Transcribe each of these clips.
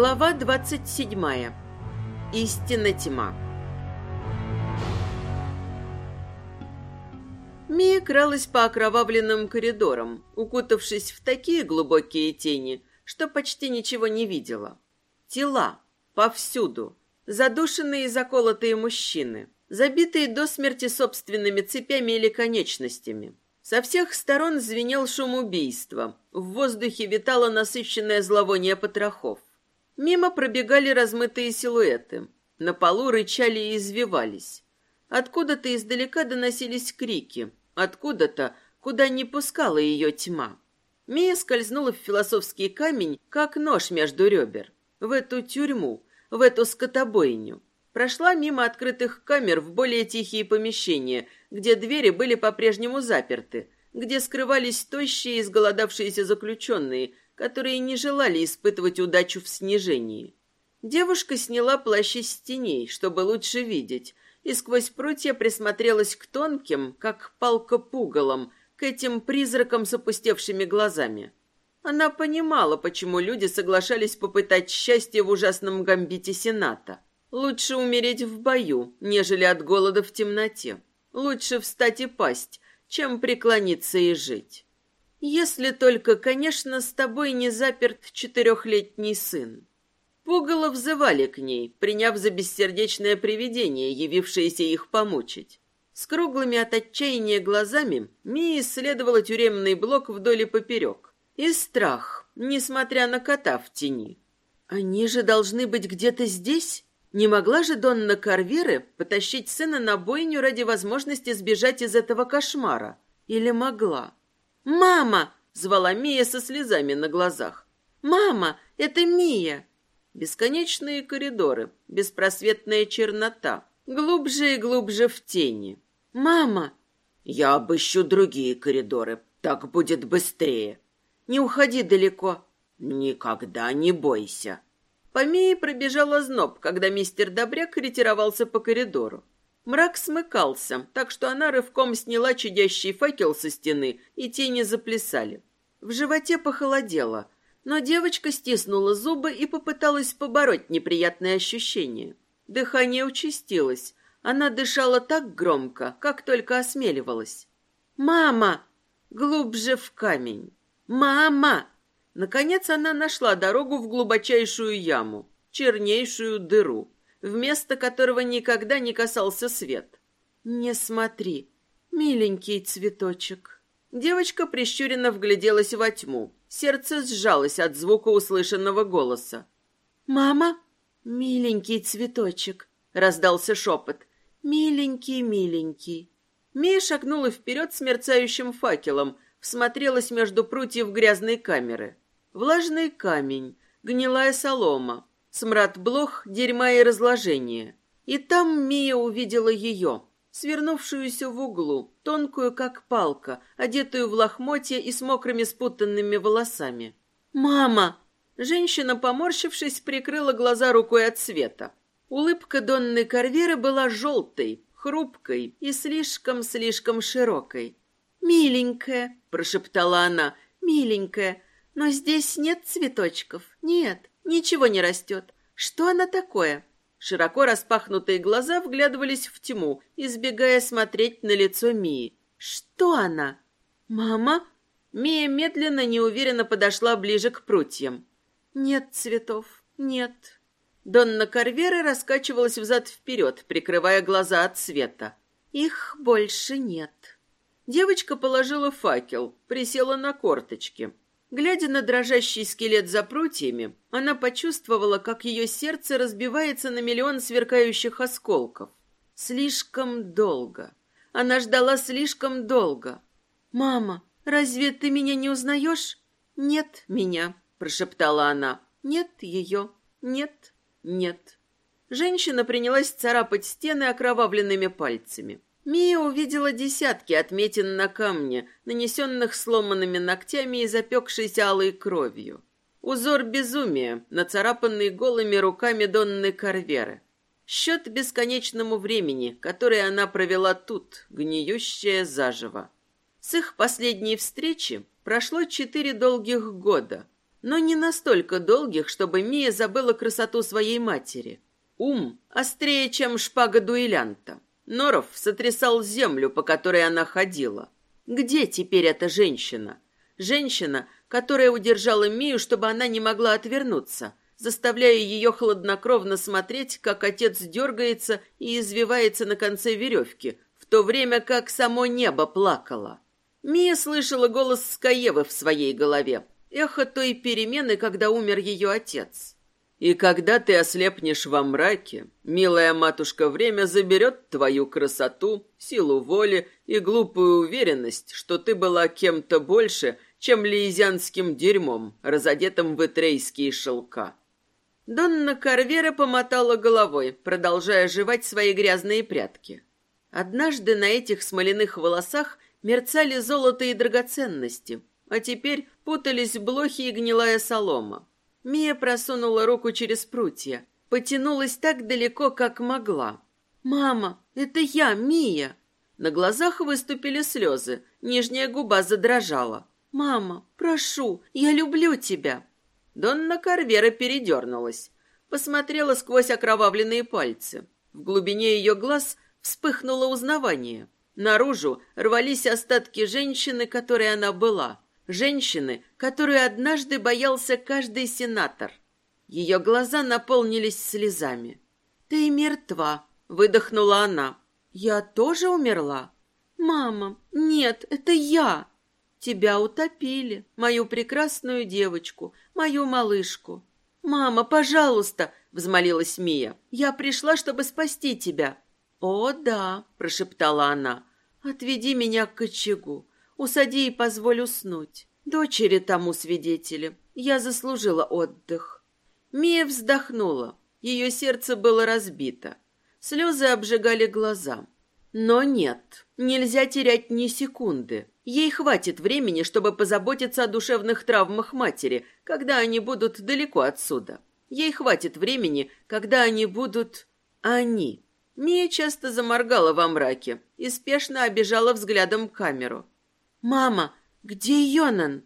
Глава 27. Истина тьма. Мия кралась по окровавленным коридорам, укутавшись в такие глубокие тени, что почти ничего не видела. Тела. Повсюду. Задушенные и заколотые мужчины. Забитые до смерти собственными цепями или конечностями. Со всех сторон звенел шум убийства. В воздухе витало насыщенное зловоние потрохов. Мимо пробегали размытые силуэты. На полу рычали и извивались. Откуда-то издалека доносились крики. Откуда-то, куда не пускала ее тьма. Мия скользнула в философский камень, как нож между ребер. В эту тюрьму, в эту скотобойню. Прошла мимо открытых камер в более тихие помещения, где двери были по-прежнему заперты, где скрывались тощие и изголодавшиеся заключенные, которые не желали испытывать удачу в снижении. Девушка сняла плащ из теней, чтобы лучше видеть, и сквозь прутья присмотрелась к тонким, как палка пугалам, к этим призракам с опустевшими глазами. Она понимала, почему люди соглашались попытать счастье в ужасном гамбите Сената. Лучше умереть в бою, нежели от голода в темноте. Лучше встать и пасть, чем преклониться и жить. Если только, конечно, с тобой не заперт четырехлетний сын. Пугало взывали к ней, приняв за бессердечное привидение, явившееся их помучить. С круглыми от отчаяния глазами Мия исследовала тюремный блок вдоль и поперек. И страх, несмотря на кота в тени. Они же должны быть где-то здесь? Не могла же Донна Карверы потащить сына на бойню ради возможности сбежать из этого кошмара? Или могла? «Мама!» — звала Мия со слезами на глазах. «Мама, это Мия!» Бесконечные коридоры, беспросветная чернота, глубже и глубже в тени. «Мама!» «Я обыщу другие коридоры, так будет быстрее». «Не уходи далеко». «Никогда не бойся». По Мии пробежал озноб, когда мистер Добряк ретировался по коридору. Мрак смыкался, так что она рывком сняла чудящий факел со стены, и тени заплясали. В животе похолодело, но девочка стиснула зубы и попыталась побороть неприятные ощущения. Дыхание участилось. Она дышала так громко, как только осмеливалась. «Мама!» Глубже в камень. «Мама!» Наконец она нашла дорогу в глубочайшую яму, чернейшую дыру вместо которого никогда не касался свет. «Не смотри, миленький цветочек». Девочка прищуренно вгляделась во тьму. Сердце сжалось от звука услышанного голоса. «Мама?» «Миленький цветочек», — раздался шепот. «Миленький, миленький». Мия шагнула вперед с мерцающим факелом, всмотрелась между прутьев грязной камеры. Влажный камень, гнилая солома, смрад блох, дерьма и разложения. И там Мия увидела ее, свернувшуюся в углу, тонкую, как палка, одетую в лохмотья и с мокрыми спутанными волосами. «Мама!» Женщина, поморщившись, прикрыла глаза рукой от света. Улыбка Донны Карверы была желтой, хрупкой и слишком-слишком широкой. «Миленькая», — прошептала она, — «миленькая, но здесь нет цветочков, нет, Ничего не растет. Что она такое? Широко распахнутые глаза вглядывались в тьму, избегая смотреть на лицо Мии. Что она? Мама? Мия медленно, неуверенно подошла ближе к прутьям. Нет цветов, нет. Донна Карвера раскачивалась взад-вперед, прикрывая глаза от света. Их больше нет. Девочка положила факел, присела на корточки. Глядя на дрожащий скелет за прутьями, она почувствовала, как ее сердце разбивается на миллион сверкающих осколков. Слишком долго. Она ждала слишком долго. «Мама, разве ты меня не узнаешь?» «Нет меня», — прошептала она. «Нет ее. Нет. Нет». Женщина принялась царапать стены окровавленными пальцами. Мия увидела десятки отметин на камне, нанесенных сломанными ногтями и запекшейся алой кровью. Узор безумия, нацарапанный голыми руками Донны Карверы. Счет бесконечному времени, которое она провела тут, гниющая заживо. С их последней встречи прошло четыре долгих года. но не настолько долгих, чтобы Мия забыла красоту своей матери. Ум острее, чем шпага дуэлянта. Норов сотрясал землю, по которой она ходила. Где теперь эта женщина? Женщина, которая удержала Мию, чтобы она не могла отвернуться, заставляя ее хладнокровно смотреть, как отец дергается и извивается на конце веревки, в то время как само небо плакало. Мия слышала голос Скаевы в своей голове, эхо той перемены, когда умер ее отец. И когда ты ослепнешь во мраке, милая матушка время заберет твою красоту, силу воли и глупую уверенность, что ты была кем-то больше, чем лиезианским дерьмом, разодетым в этрейские шелка. Донна Карвера помотала головой, продолжая жевать свои грязные прятки. Однажды на этих смоляных волосах мерцали золото и драгоценности, а теперь путались блохи и гнилая солома. Мия просунула руку через прутья, потянулась так далеко, как могла. «Мама, это я, Мия!» На глазах выступили слезы, нижняя губа задрожала. «Мама, прошу, я люблю тебя!» Донна Карвера передернулась, посмотрела сквозь окровавленные пальцы. В глубине ее глаз вспыхнуло узнавание. Наружу рвались остатки женщины, которой она была. Женщины, которую однажды боялся каждый сенатор. Ее глаза наполнились слезами. «Ты мертва», — выдохнула она. «Я тоже умерла?» «Мама, нет, это я!» «Тебя утопили, мою прекрасную девочку, мою малышку». «Мама, пожалуйста!» — взмолилась Мия. «Я пришла, чтобы спасти тебя». «О, да!» — прошептала она. «Отведи меня к очагу. Усади и позволь уснуть. Дочери тому свидетели. Я заслужила отдых. Мия вздохнула. Ее сердце было разбито. Слезы обжигали глаза. Но нет, нельзя терять ни секунды. Ей хватит времени, чтобы позаботиться о душевных травмах матери, когда они будут далеко отсюда. Ей хватит времени, когда они будут... Они. Мия часто заморгала во мраке и спешно обижала взглядом камеру. «Мама, где Йонан?»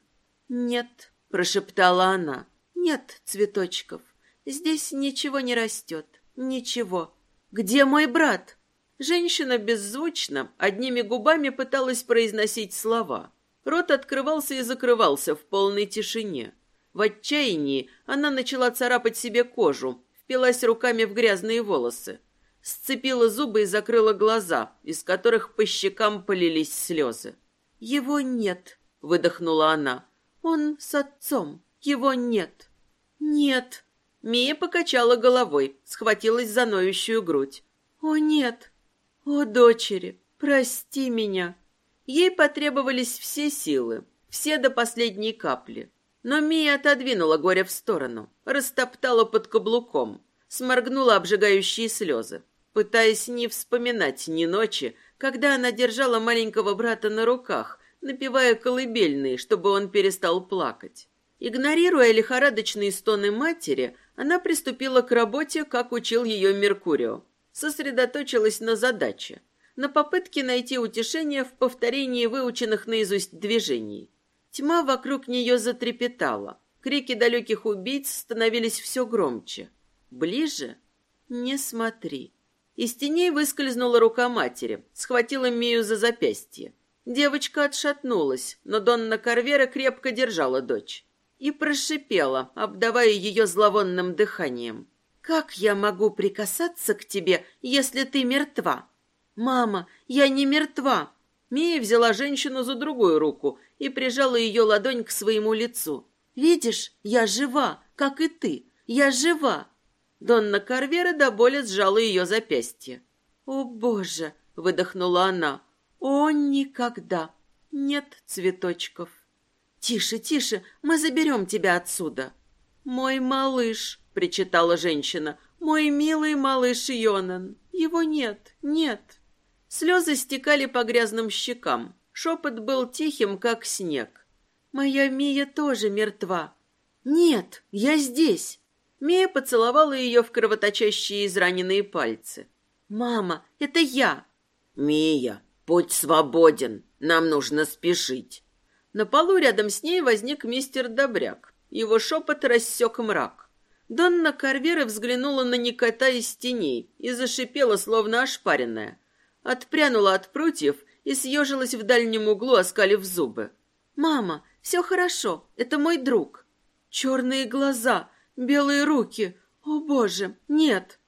«Нет», — прошептала она. «Нет цветочков. Здесь ничего не растет. Ничего. Где мой брат?» Женщина беззвучно, одними губами пыталась произносить слова. Рот открывался и закрывался в полной тишине. В отчаянии она начала царапать себе кожу, впилась руками в грязные волосы. Сцепила зубы и закрыла глаза, из которых по щекам полились слезы. «Его нет», — выдохнула она. «Он с отцом. Его нет». «Нет». Мия покачала головой, схватилась за ноющую грудь. «О, нет! О, дочери, прости меня!» Ей потребовались все силы, все до последней капли. Но Мия отодвинула горе в сторону, растоптала под каблуком, сморгнула обжигающие слезы, пытаясь не вспоминать ни ночи, когда она держала маленького брата на руках, напевая колыбельные, чтобы он перестал плакать. Игнорируя лихорадочные стоны матери, она приступила к работе, как учил ее Меркурио. Сосредоточилась на задаче, на попытке найти утешение в повторении выученных наизусть движений. Тьма вокруг нее затрепетала. Крики далеких убийц становились все громче. Ближе? Не смотри. Из теней выскользнула рука матери, схватила Мию за запястье. Девочка отшатнулась, но Донна Карвера крепко держала дочь и прошипела, обдавая ее зловонным дыханием. «Как я могу прикасаться к тебе, если ты мертва?» «Мама, я не мертва!» Мия взяла женщину за другую руку и прижала ее ладонь к своему лицу. «Видишь, я жива, как и ты. Я жива!» Донна Карвера до боли сжала ее запястье. «О, Боже!» — выдохнула она. «О, никогда! Нет цветочков!» «Тише, тише, мы заберем тебя отсюда!» «Мой малыш!» — причитала женщина. «Мой милый малыш Йонан! Его нет, нет!» Слезы стекали по грязным щекам. Шепот был тихим, как снег. «Моя Мия тоже мертва!» «Нет, я здесь!» Мия поцеловала ее в кровоточащие израненные пальцы. «Мама, это я!» «Мия, путь свободен, нам нужно спешить!» На полу рядом с ней возник мистер Добряк. Его шепот рассек мрак. Донна Карвера взглянула на Никота из теней и зашипела, словно ошпаренная. Отпрянула от прутьев и съежилась в дальнем углу, оскалив зубы. «Мама, все хорошо, это мой друг». Черные глаза, белые руки. О, боже, нет.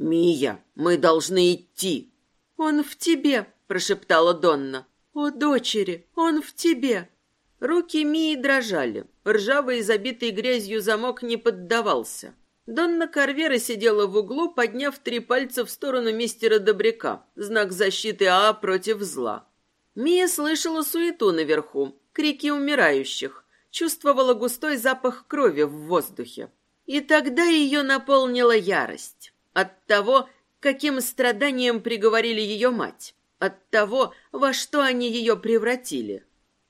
«Мия, мы должны идти». «Он в тебе», — прошептала Донна. «О, дочери, он в тебе!» Руки Мии дрожали. Ржавый и забитый грязью замок не поддавался. Донна Карвера сидела в углу, подняв три пальца в сторону мистера Добряка, знак защиты Аа против зла. Мия слышала суету наверху, крики умирающих, чувствовала густой запах крови в воздухе. И тогда ее наполнила ярость от того, каким страданием приговорили ее мать от того, во что они ее превратили.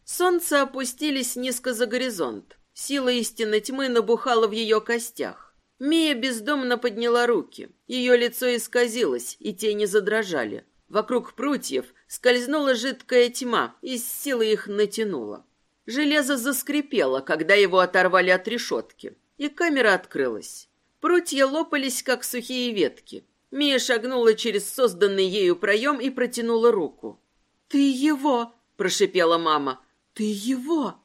Солнце опустились низко за горизонт. Сила истины тьмы набухала в ее костях. Мия бездомно подняла руки. Ее лицо исказилось, и тени задрожали. Вокруг прутьев скользнула жидкая тьма, и с силой их натянула. Железо заскрипело, когда его оторвали от решетки, и камера открылась. Прутья лопались, как сухие ветки. Мия шагнула через созданный ею проем и протянула руку. «Ты его!» – прошипела мама. «Ты его!»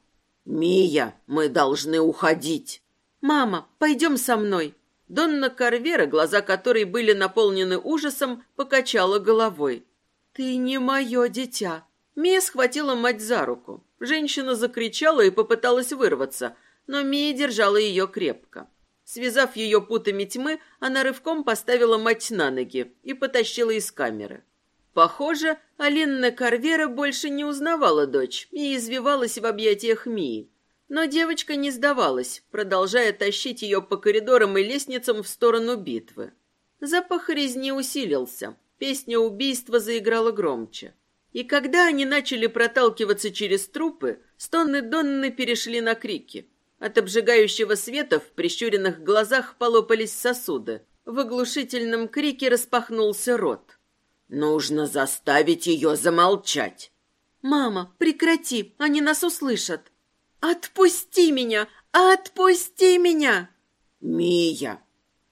«Мия, мы должны уходить!» «Мама, пойдем со мной!» Донна Карвера, глаза которой были наполнены ужасом, покачала головой. «Ты не мое дитя!» Мия схватила мать за руку. Женщина закричала и попыталась вырваться, но Мия держала ее крепко. Связав ее путами тьмы, она рывком поставила мать на ноги и потащила из камеры. Похоже, Алинна Карвера больше не узнавала дочь и извивалась в объятиях Мии. Но девочка не сдавалась, продолжая тащить ее по коридорам и лестницам в сторону битвы. Запах резни усилился, песня убийства заиграла громче. И когда они начали проталкиваться через трупы, стоны Донны перешли на крики. От обжигающего света в прищуренных глазах полопались сосуды. В оглушительном крике распахнулся рот. «Нужно заставить ее замолчать!» «Мама, прекрати, они нас услышат!» «Отпусти меня! Отпусти меня!» «Мия!»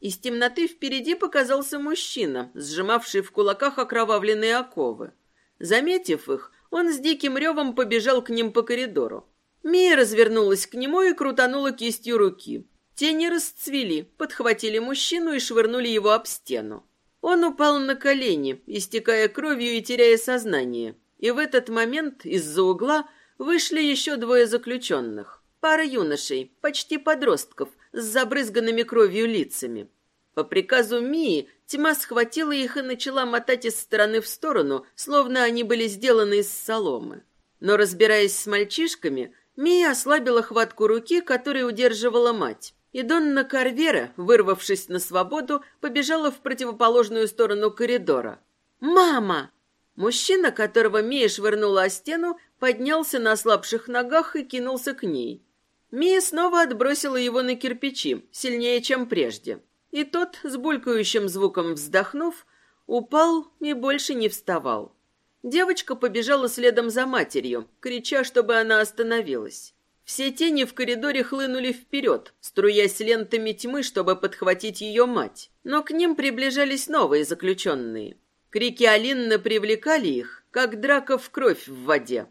Из темноты впереди показался мужчина, сжимавший в кулаках окровавленные оковы. Заметив их, он с диким ревом побежал к ним по коридору. Мия развернулась к нему и крутанула кистью руки. Тени расцвели, подхватили мужчину и швырнули его об стену. Он упал на колени, истекая кровью и теряя сознание. И в этот момент из-за угла вышли еще двое заключенных. Пара юношей, почти подростков, с забрызганными кровью лицами. По приказу Мии тьма схватила их и начала мотать из стороны в сторону, словно они были сделаны из соломы. Но разбираясь с мальчишками, Мия ослабила хватку руки, которой удерживала мать. И Донна Карвера, вырвавшись на свободу, побежала в противоположную сторону коридора. «Мама!» Мужчина, которого Мия швырнула о стену, поднялся на ослабших ногах и кинулся к ней. Мия снова отбросила его на кирпичи, сильнее, чем прежде. И тот, с булькающим звуком вздохнув, упал и больше не вставал. Девочка побежала следом за матерью, крича, чтобы она остановилась. Все тени в коридоре хлынули вперед, струясь лентами тьмы, чтобы подхватить ее мать. Но к ним приближались новые заключенные. Крики Алинны привлекали их, как драка в кровь в воде.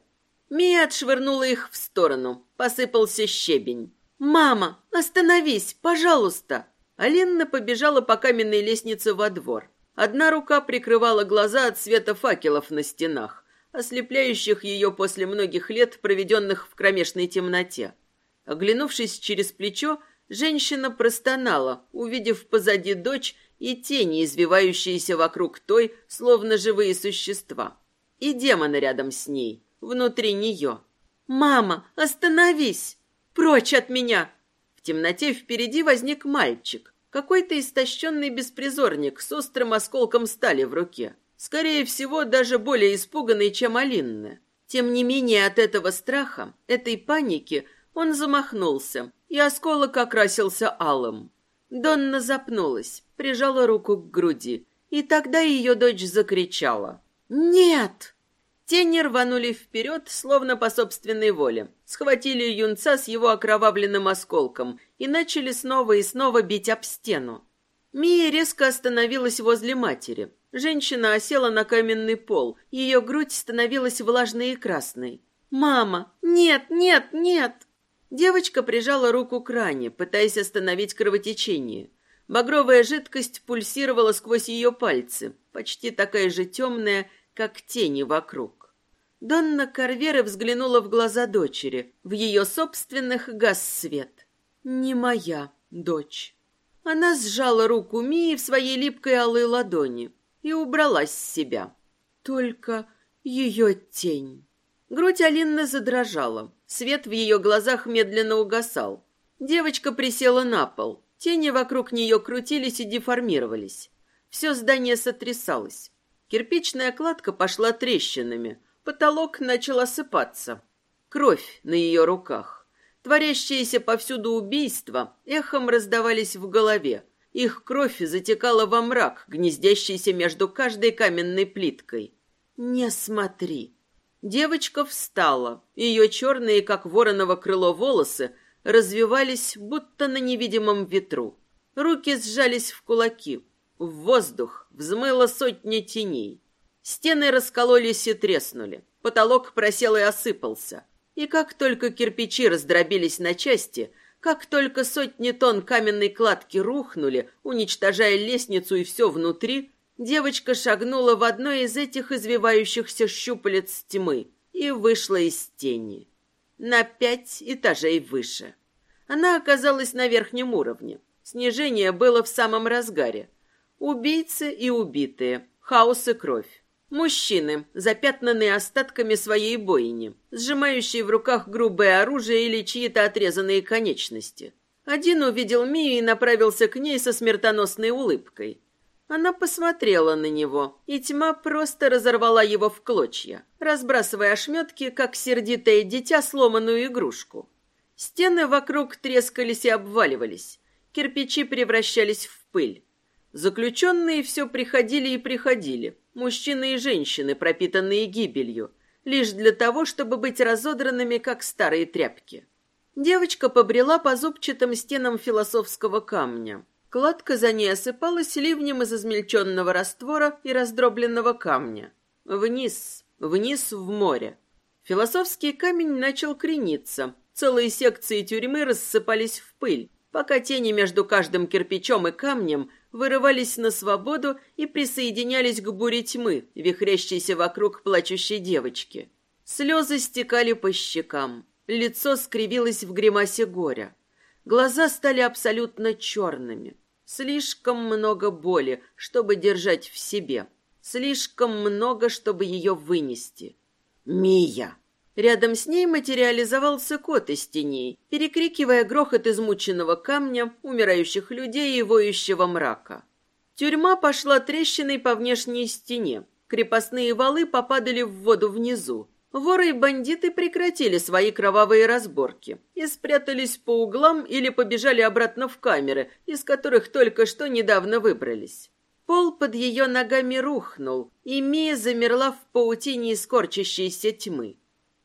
Мия отшвырнула их в сторону. Посыпался щебень. «Мама, остановись, пожалуйста!» Алинна побежала по каменной лестнице во двор. Одна рука прикрывала глаза от света факелов на стенах, ослепляющих ее после многих лет, проведенных в кромешной темноте. Оглянувшись через плечо, женщина простонала, увидев позади дочь и тени, извивающиеся вокруг той, словно живые существа. И демона рядом с ней, внутри нее. «Мама, остановись! Прочь от меня!» В темноте впереди возник мальчик. Какой-то истощенный беспризорник с острым осколком стали в руке. Скорее всего, даже более испуганный, чем Алинна. Тем не менее, от этого страха, этой паники, он замахнулся, и осколок окрасился алым. Донна запнулась, прижала руку к груди, и тогда ее дочь закричала. «Нет!» Тени рванули вперед, словно по собственной воле. Схватили юнца с его окровавленным осколком и начали снова и снова бить об стену. Мия резко остановилась возле матери. Женщина осела на каменный пол, ее грудь становилась влажной и красной. «Мама! Нет, нет, нет!» Девочка прижала руку к ране, пытаясь остановить кровотечение. Багровая жидкость пульсировала сквозь ее пальцы, почти такая же темная, как тени вокруг. Донна Карвера взглянула в глаза дочери, в ее собственных газ свет. «Не моя дочь». Она сжала руку Мии в своей липкой алой ладони и убралась с себя. Только ее тень. Грудь Алины задрожала. Свет в ее глазах медленно угасал. Девочка присела на пол. Тени вокруг нее крутились и деформировались. Все здание сотрясалось. Кирпичная кладка пошла трещинами. Потолок начал осыпаться. Кровь на ее руках. Творящиеся повсюду убийства эхом раздавались в голове. Их кровь затекала во мрак, гнездящийся между каждой каменной плиткой. «Не смотри!» Девочка встала. Ее черные, как вороново крыло, волосы развивались, будто на невидимом ветру. Руки сжались в кулаки. В воздух взмыло сотни теней. Стены раскололись и треснули. Потолок просел и осыпался. И как только кирпичи раздробились на части, как только сотни тонн каменной кладки рухнули, уничтожая лестницу и все внутри, девочка шагнула в одно из этих извивающихся щупалец тьмы и вышла из тени. На пять этажей выше. Она оказалась на верхнем уровне. Снижение было в самом разгаре. Убийцы и убитые, хаос и кровь. Мужчины, запятнанные остатками своей бойни, сжимающие в руках грубое оружие или чьи-то отрезанные конечности. Один увидел Мию и направился к ней со смертоносной улыбкой. Она посмотрела на него, и тьма просто разорвала его в клочья, разбрасывая ошметки, как сердитое дитя сломанную игрушку. Стены вокруг трескались и обваливались, кирпичи превращались в пыль. Заключенные все приходили и приходили, мужчины и женщины, пропитанные гибелью, лишь для того, чтобы быть разодранными, как старые тряпки. Девочка побрела по зубчатым стенам философского камня. Кладка за ней осыпалась ливнем из измельченного раствора и раздробленного камня. Вниз, вниз в море. Философский камень начал крениться. Целые секции тюрьмы рассыпались в пыль, пока тени между каждым кирпичом и камнем вырывались на свободу и присоединялись к буре тьмы, вихрящейся вокруг плачущей девочки. Слезы стекали по щекам, лицо скривилось в гримасе горя. Глаза стали абсолютно черными. Слишком много боли, чтобы держать в себе. Слишком много, чтобы ее вынести. «Мия!» Рядом с ней материализовался кот из теней, перекрикивая грохот измученного камня, умирающих людей и воющего мрака. Тюрьма пошла трещиной по внешней стене. Крепостные валы попадали в воду внизу. Воры и бандиты прекратили свои кровавые разборки и спрятались по углам или побежали обратно в камеры, из которых только что недавно выбрались. Пол под ее ногами рухнул, и Мия замерла в паутине искорчащейся тьмы.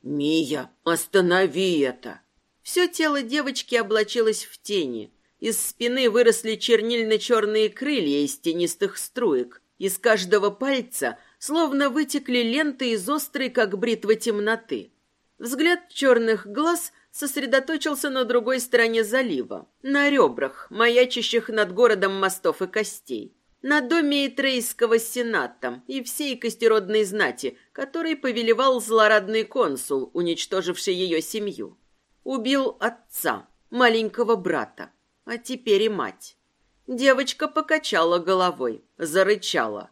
«Мия, останови это!» Все тело девочки облачилось в тени. Из спины выросли чернильно-черные крылья из тенистых струек. Из каждого пальца словно вытекли ленты из острой, как бритва темноты. Взгляд черных глаз сосредоточился на другой стороне залива, на ребрах, маячащих над городом мостов и костей на доме Итрейского сената и всей костеродной знати, которой повелевал злорадный консул, уничтоживший ее семью. Убил отца, маленького брата, а теперь и мать. Девочка покачала головой, зарычала.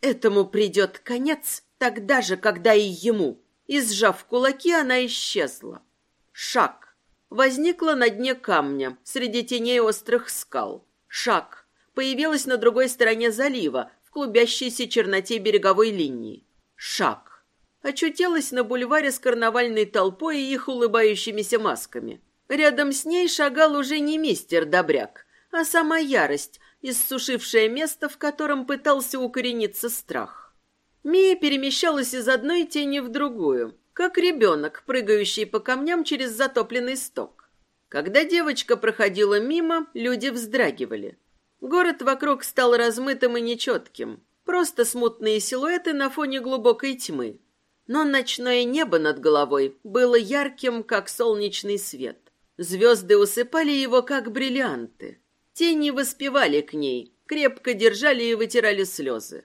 Этому придет конец тогда же, когда и ему. И, сжав кулаки, она исчезла. Шаг. Возникла на дне камня, среди теней острых скал. Шаг появилась на другой стороне залива, в клубящейся черноте береговой линии. Шаг. Очутилась на бульваре с карнавальной толпой и их улыбающимися масками. Рядом с ней шагал уже не мистер Добряк, а сама ярость, иссушившая место, в котором пытался укорениться страх. Мия перемещалась из одной тени в другую, как ребенок, прыгающий по камням через затопленный сток. Когда девочка проходила мимо, люди вздрагивали. Город вокруг стал размытым и нечетким, просто смутные силуэты на фоне глубокой тьмы. Но ночное небо над головой было ярким, как солнечный свет. Звезды усыпали его, как бриллианты. Тени воспевали к ней, крепко держали и вытирали слезы.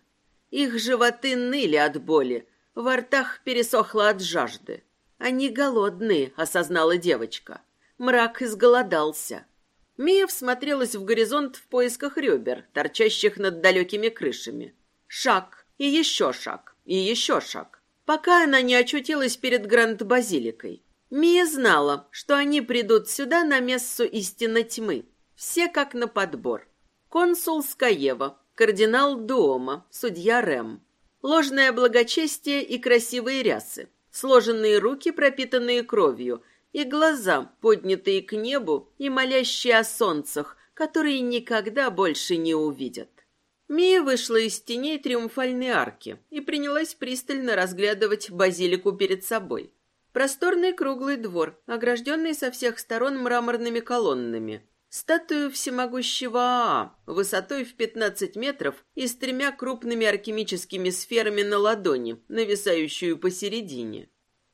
Их животы ныли от боли, во ртах пересохло от жажды. Они голодные, осознала девочка. Мрак изголодался. Мия всмотрелась в горизонт в поисках ребер, торчащих над далекими крышами. Шаг, и еще шаг, и еще шаг. Пока она не очутилась перед Гранд-Базиликой. Мия знала, что они придут сюда на мессу истины тьмы. Все как на подбор. Консул Скаева, кардинал Дуома, судья Рэм. Ложное благочестие и красивые рясы. Сложенные руки, пропитанные кровью, и глаза, поднятые к небу и молящие о солнцах, которые никогда больше не увидят. Мия вышла из теней триумфальной арки и принялась пристально разглядывать базилику перед собой. Просторный круглый двор, огражденный со всех сторон мраморными колоннами. Статую всемогущего Аа, высотой в 15 метров и с тремя крупными алхимическими сферами на ладони, нависающую посередине.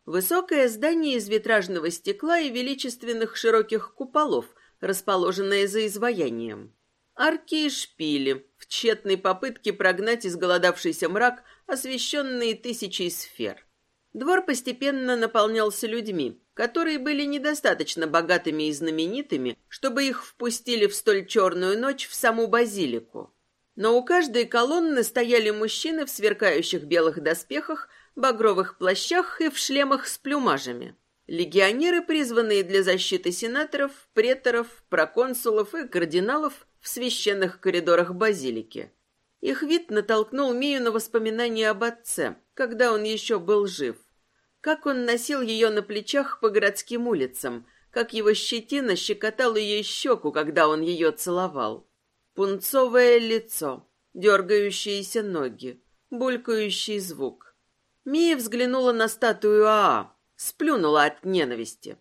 Высокое здание из витражного стекла и величественных широких куполов, расположенное за изваянием. Арки и шпили, в тщетной попытке прогнать изголодавшийся мрак, освещенные тысячей сфер. Двор постепенно наполнялся людьми, которые были недостаточно богатыми и знаменитыми, чтобы их впустили в столь черную ночь в саму базилику. Но у каждой колонны стояли мужчины в сверкающих белых доспехах, багровых плащах и в шлемах с плюмажами. Легионеры, призванные для защиты сенаторов, преторов, проконсулов и кардиналов в священных коридорах базилики. Их вид натолкнул Мию на воспоминания об отце, когда он еще был жив. Как он носил ее на плечах по городским улицам, как его щетина щекотала ее щеку, когда он ее целовал. Пунцовое лицо, дергающиеся ноги, булькающий звук. Мия взглянула на статую Аа, сплюнула от ненависти.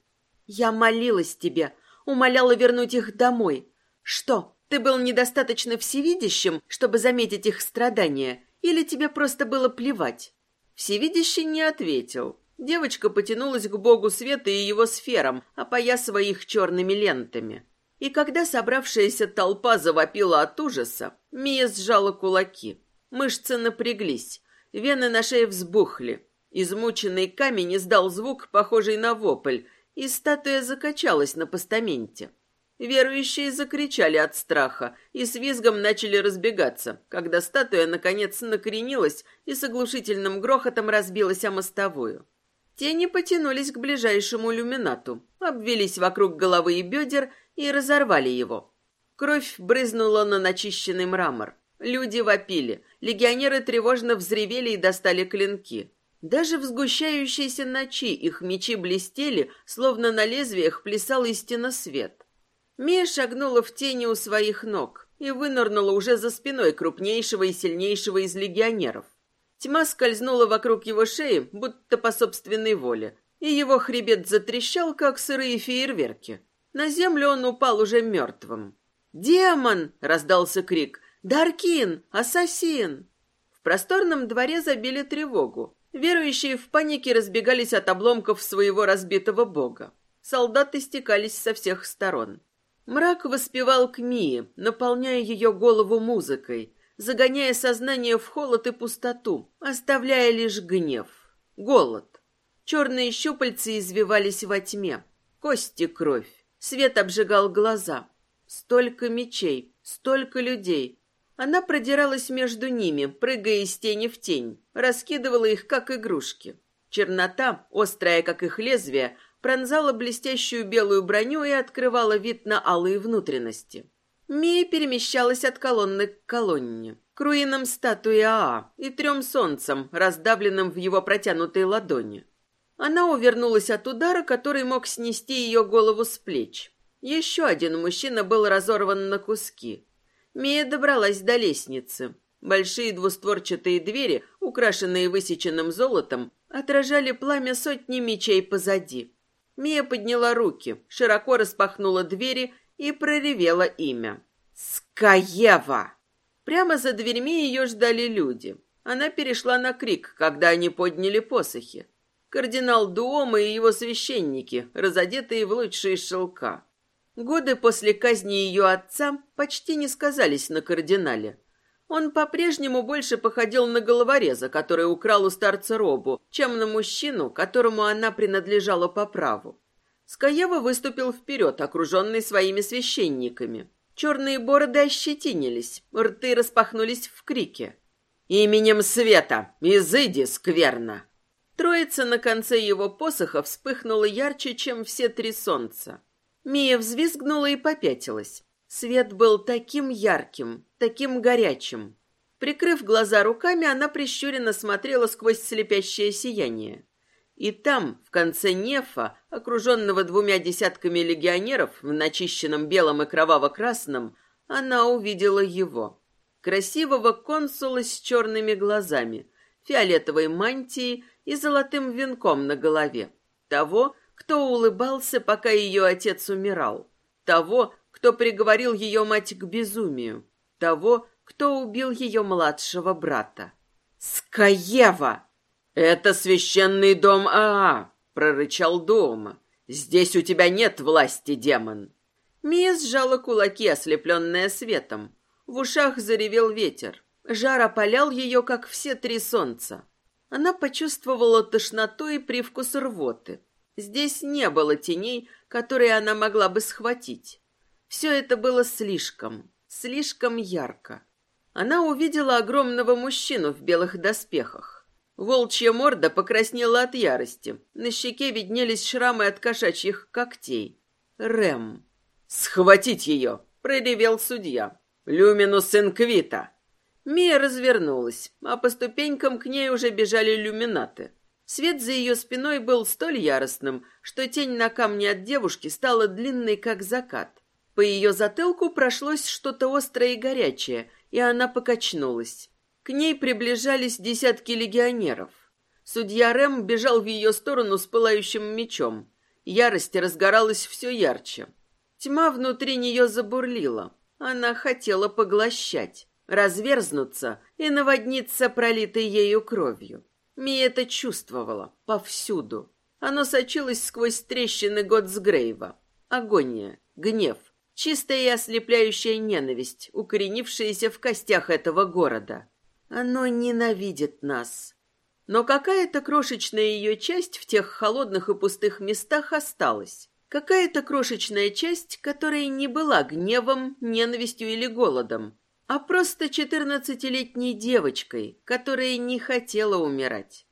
«Я молилась тебе, умоляла вернуть их домой. Что, ты был недостаточно всевидящим, чтобы заметить их страдания, или тебе просто было плевать? Всевидящий не ответил. Девочка потянулась к богу света и его сферам, опоясывая их черными лентами. И когда собравшаяся толпа завопила от ужаса, Мия сжала кулаки. Мышцы напряглись, вены на шее взбухли. Измученный камень издал звук, похожий на вопль, и статуя закачалась на постаменте. Верующие закричали от страха и с визгом начали разбегаться, когда статуя наконец накренилась и с оглушительным грохотом разбилась о мостовую. Тени потянулись к ближайшему люминату, обвелись вокруг головы и бедер и разорвали его. Кровь брызнула на начищенный мрамор. Люди вопили, легионеры тревожно взревели и достали клинки. Даже в сгущающейся ночи их мечи блестели, словно на лезвиях плясал истинно свет. Мия шагнула в тени у своих ног и вынырнула уже за спиной крупнейшего и сильнейшего из легионеров. Тьма скользнула вокруг его шеи, будто по собственной воле, и его хребет затрещал, как сырые фейерверки. На землю он упал уже мертвым. «Демон!» — раздался крик. «Даркин! Ассасин!» В просторном дворе забили тревогу. Верующие в панике разбегались от обломков своего разбитого бога. Солдаты стекались со всех сторон. Мрак воспевал к Мии, наполняя ее голову музыкой, загоняя сознание в холод и пустоту, оставляя лишь гнев, голод. Черные щупальцы извивались во тьме, кости кровь, свет обжигал глаза. Столько мечей, столько людей. Она продиралась между ними, прыгая из тени в тень, раскидывала их, как игрушки. Чернота, острая, как их лезвие, пронзала блестящую белую броню и открывала вид на алые внутренности. Мия перемещалась от колонны к колонне, к руинам статуи Аа и трем солнцам, раздавленным в его протянутой ладони. Она увернулась от удара, который мог снести ее голову с плеч. Еще один мужчина был разорван на куски. Мия добралась до лестницы. Большие двустворчатые двери, украшенные высеченным золотом, отражали пламя сотни мечей позади. Мия подняла руки, широко распахнула двери и проревела имя. «Скаева!» Прямо за дверьми ее ждали люди. Она перешла на крик, когда они подняли посохи. Кардинал Дуома и его священники, разодетые в лучшие шелка. Годы после казни ее отца почти не сказались на кардинале. Он по-прежнему больше походил на головореза, который украл у старца робу, чем на мужчину, которому она принадлежала по праву. Скаева выступил вперед, окруженный своими священниками. Черные бороды ощетинились, рты распахнулись в крике. «Именем света! Изыди, скверно!» Троица на конце его посоха вспыхнула ярче, чем все три солнца. Мия взвизгнула и попятилась. Свет был таким ярким, таким горячим. Прикрыв глаза руками, она прищуренно смотрела сквозь слепящее сияние. И там, в конце нефа, окруженного двумя десятками легионеров в начищенном белом и кроваво-красном, она увидела его. Красивого консула с черными глазами, фиолетовой мантией и золотым венком на голове. Того, кто улыбался, пока ее отец умирал. Того, кто приговорил ее мать к безумию, того, кто убил ее младшего брата. «Скаева!» «Это священный дом Аа!» — прорычал Дома. «Здесь у тебя нет власти, демон!» Мия сжала кулаки, ослепленная светом. В ушах заревел ветер. Жар опалял ее, как все три солнца. Она почувствовала тошноту и привкус рвоты. Здесь не было теней, которые она могла бы схватить. Все это было слишком, слишком ярко. Она увидела огромного мужчину в белых доспехах. Волчья морда покраснела от ярости. На щеке виднелись шрамы от кошачьих когтей. Рэм. «Схватить ее!» — проревел судья. «Люминус инквита!» Мия развернулась, а по ступенькам к ней уже бежали люминаты. Свет за ее спиной был столь яростным, что тень на камне от девушки стала длинной, как закат. По ее затылку прошлось что-то острое и горячее, и она покачнулась. К ней приближались десятки легионеров. Судья Рэм бежал в ее сторону с пылающим мечом. Ярость разгоралась все ярче. Тьма внутри нее забурлила. Она хотела поглощать, разверзнуться и наводниться пролитой ею кровью. Мия это чувствовала повсюду. Оно сочилось сквозь трещины Готсгрейва. Агония, гнев, Чистая и ослепляющая ненависть, укоренившаяся в костях этого города. Оно ненавидит нас. Но какая-то крошечная ее часть в тех холодных и пустых местах осталась. Какая-то крошечная часть, которая не была гневом, ненавистью или голодом, а просто четырнадцатилетней девочкой, которая не хотела умирать.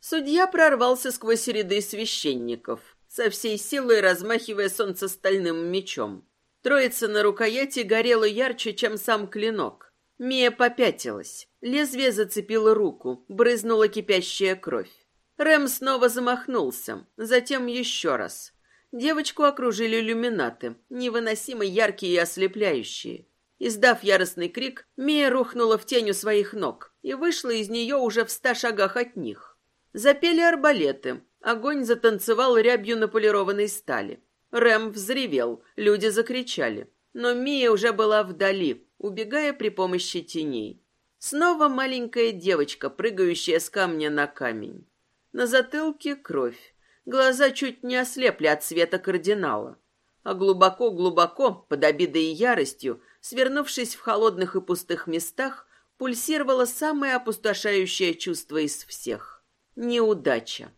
Судья прорвался сквозь ряды священников, со всей силой размахивая солнцестальным мечом. Троица на рукояти горела ярче, чем сам клинок. Мия попятилась. Лезвие зацепило руку, брызнула кипящая кровь. Рэм снова замахнулся, затем еще раз. Девочку окружили люминаты, невыносимо яркие и ослепляющие. Издав яростный крик, Мия рухнула в тень у своих ног и вышла из нее уже в ста шагах от них. Запели арбалеты, огонь затанцевал рябью на полированной стали. Рэм взревел, люди закричали. Но Мия уже была вдали, убегая при помощи теней. Снова маленькая девочка, прыгающая с камня на камень. На затылке кровь. Глаза чуть не ослепли от света кардинала. А глубоко-глубоко, под обидой и яростью, свернувшись в холодных и пустых местах, пульсировало самое опустошающее чувство из всех — неудача.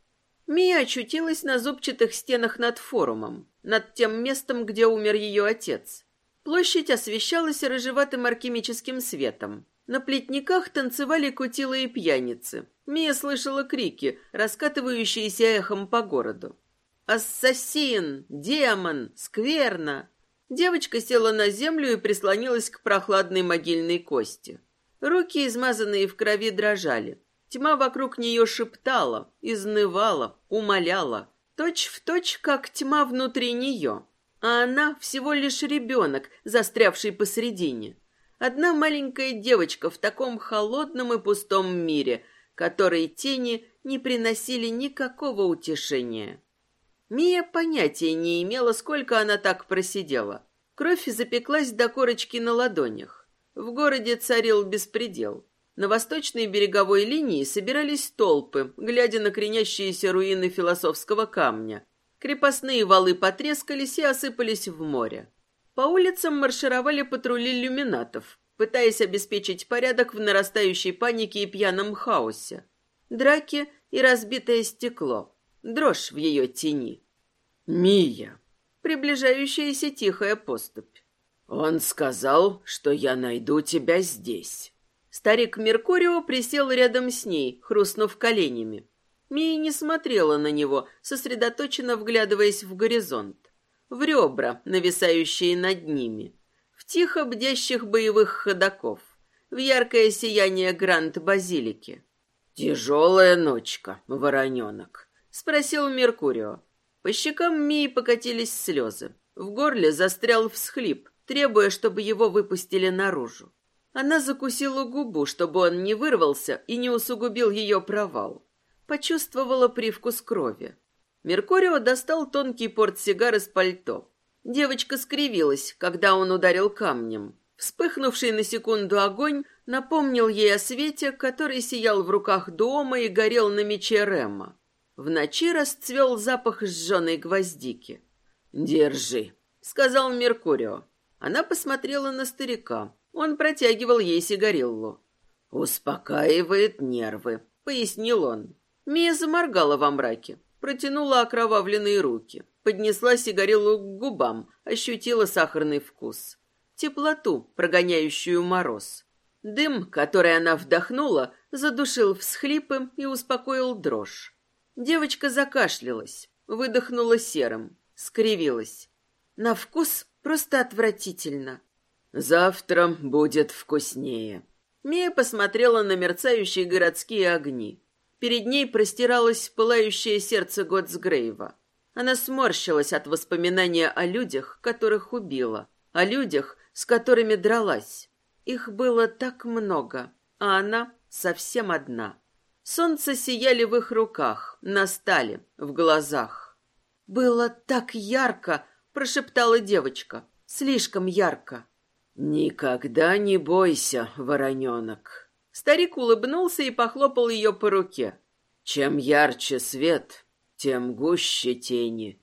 Мия очутилась на зубчатых стенах над форумом, над тем местом, где умер ее отец. Площадь освещалась рыжеватым алхимическим светом. На плетниках танцевали кутилы и пьяницы. Мия слышала крики, раскатывающиеся эхом по городу. «Ассасин! Демон! Скверно!» Девочка села на землю и прислонилась к прохладной могильной кости. Руки, измазанные в крови, дрожали. Тьма вокруг нее шептала, изнывала, умоляла, точь в точь, как тьма внутри нее. А она всего лишь ребенок, застрявший посредине. Одна маленькая девочка в таком холодном и пустом мире, который тени не приносили никакого утешения. Мия понятия не имела, сколько она так просидела. Кровь запеклась до корочки на ладонях. В городе царил беспредел. На восточной береговой линии собирались толпы, глядя на кренящиеся руины философского камня. Крепостные валы потрескались и осыпались в море. По улицам маршировали патрули люминатов, пытаясь обеспечить порядок в нарастающей панике и пьяном хаосе. Драки и разбитое стекло. Дрожь в ее тени. «Мия!» Приближающаяся тихая поступь. «Он сказал, что я найду тебя здесь». Старик Меркурио присел рядом с ней, хрустнув коленями. Мия не смотрела на него, сосредоточенно вглядываясь в горизонт в ребра, нависающие над ними, в тихо бдящих боевых ходаков, в яркое сияние Гранд-базилики. «Тяжелая ночка, вороненок», — спросил Меркурио. По щекам Мии покатились слезы. В горле застрял всхлип, требуя, чтобы его выпустили наружу. Она закусила губу, чтобы он не вырвался и не усугубил ее провал. Почувствовала привкус крови. Меркурио достал тонкий портсигар из пальто. Девочка скривилась, когда он ударил камнем. Вспыхнувший на секунду огонь напомнил ей о свете, который сиял в руках дома и горел на мече Рема. В ночи расцвел запах сжженной гвоздики. «Держи», — сказал Меркурио. Она посмотрела на старика. Он протягивал ей сигариллу. «Успокаивает нервы», — пояснил он. Мия заморгала во мраке протянула окровавленные руки, поднесла сигарелу к губам, ощутила сахарный вкус, теплоту, прогоняющую мороз. Дым, который она вдохнула, задушил всхлипы и успокоил дрожь. Девочка закашлялась, выдохнула серым, скривилась. На вкус просто отвратительно. Завтра будет вкуснее. Мия посмотрела на мерцающие городские огни. Перед ней простиралось пылающее сердце Готсгрейва. Она сморщилась от воспоминания о людях, которых убила, о людях, с которыми дралась. Их было так много, а она совсем одна. Солнце сияли в их руках, на стали, в глазах. «Было так ярко!» — прошептала девочка. «Слишком ярко!» «Никогда не бойся, вороненок!» Старик улыбнулся и похлопал ее по руке. Чем ярче свет, тем гуще тени.